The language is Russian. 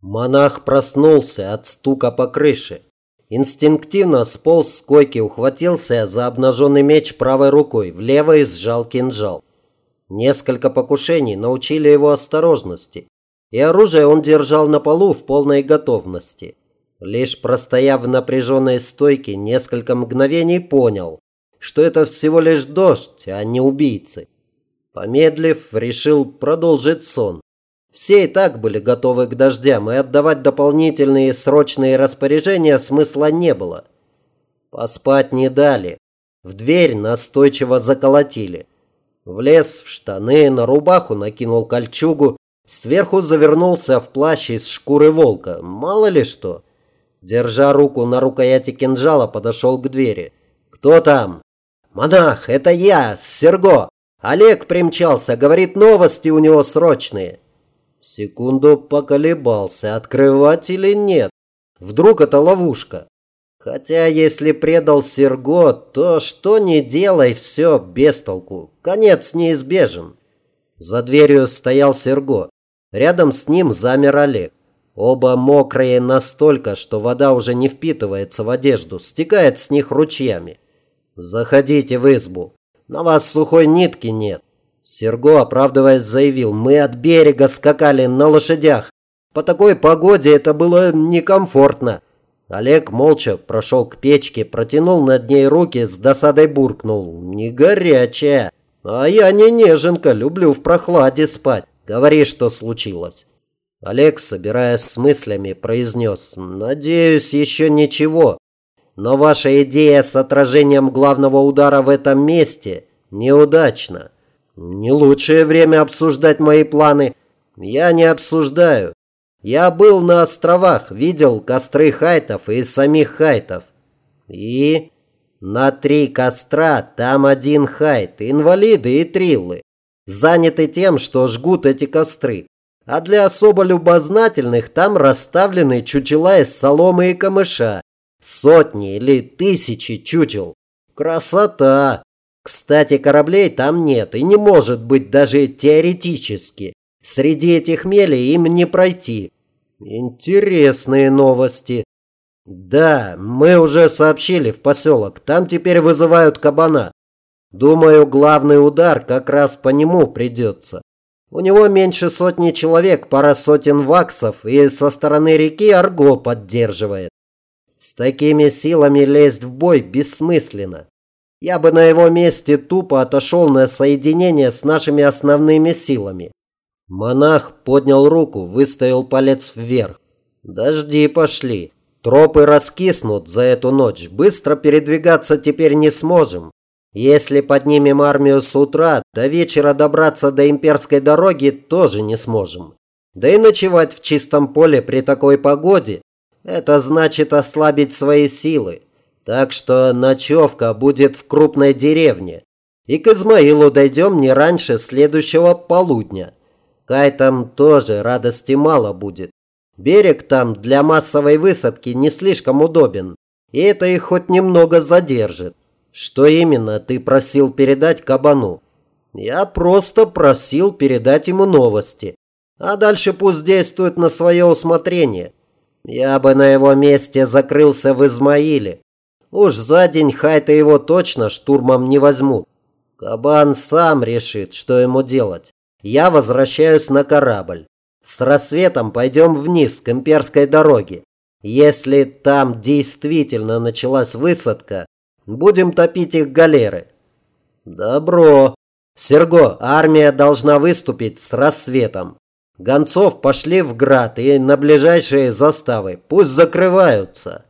Монах проснулся от стука по крыше. Инстинктивно сполз с койки, ухватился за обнаженный меч правой рукой, в левой сжал кинжал. Несколько покушений научили его осторожности, и оружие он держал на полу в полной готовности. Лишь простояв в напряженной стойке несколько мгновений понял, что это всего лишь дождь, а не убийцы. Помедлив, решил продолжить сон. Все и так были готовы к дождям, и отдавать дополнительные срочные распоряжения смысла не было. Поспать не дали. В дверь настойчиво заколотили. Влез в штаны, на рубаху накинул кольчугу, сверху завернулся в плащ из шкуры волка. Мало ли что. Держа руку на рукояти кинжала, подошел к двери. «Кто там?» «Монах, это я, Серго. Олег примчался, говорит, новости у него срочные». Секунду поколебался, открывать или нет. Вдруг это ловушка. Хотя, если предал Серго, то что не делай, все без толку. Конец неизбежен. За дверью стоял Серго. Рядом с ним замер Олег. Оба мокрые настолько, что вода уже не впитывается в одежду, стекает с них ручьями. Заходите в избу. На вас сухой нитки нет. Серго, оправдываясь, заявил, мы от берега скакали на лошадях. По такой погоде это было некомфортно. Олег молча прошел к печке, протянул над ней руки, с досадой буркнул. Не горячая. А я не неженка, люблю в прохладе спать. Говори, что случилось. Олег, собираясь с мыслями, произнес. Надеюсь, еще ничего. Но ваша идея с отражением главного удара в этом месте неудачна. Не лучшее время обсуждать мои планы. Я не обсуждаю. Я был на островах, видел костры хайтов и самих хайтов. И на три костра там один хайт, инвалиды и триллы. Заняты тем, что жгут эти костры. А для особо любознательных там расставлены чучела из соломы и камыша. Сотни или тысячи чучел. Красота! Кстати, кораблей там нет и не может быть даже теоретически. Среди этих мелей им не пройти. Интересные новости. Да, мы уже сообщили в поселок. Там теперь вызывают кабана. Думаю, главный удар как раз по нему придется. У него меньше сотни человек, пара сотен ваксов, и со стороны реки Арго поддерживает. С такими силами лезть в бой бессмысленно. Я бы на его месте тупо отошел на соединение с нашими основными силами. Монах поднял руку, выставил палец вверх. Дожди пошли. Тропы раскиснут за эту ночь. Быстро передвигаться теперь не сможем. Если поднимем армию с утра, до вечера добраться до имперской дороги тоже не сможем. Да и ночевать в чистом поле при такой погоде – это значит ослабить свои силы. Так что ночевка будет в крупной деревне. И к Измаилу дойдем не раньше следующего полудня. Кайтам тоже радости мало будет. Берег там для массовой высадки не слишком удобен. И это их хоть немного задержит. Что именно ты просил передать кабану? Я просто просил передать ему новости. А дальше пусть действует на свое усмотрение. Я бы на его месте закрылся в Измаиле. Уж за день Хайта его точно штурмом не возьмут. Кабан сам решит, что ему делать. Я возвращаюсь на корабль. С рассветом пойдем вниз к имперской дороге. Если там действительно началась высадка, будем топить их галеры. Добро. Серго, армия должна выступить с рассветом. Гонцов пошли в град и на ближайшие заставы. Пусть закрываются.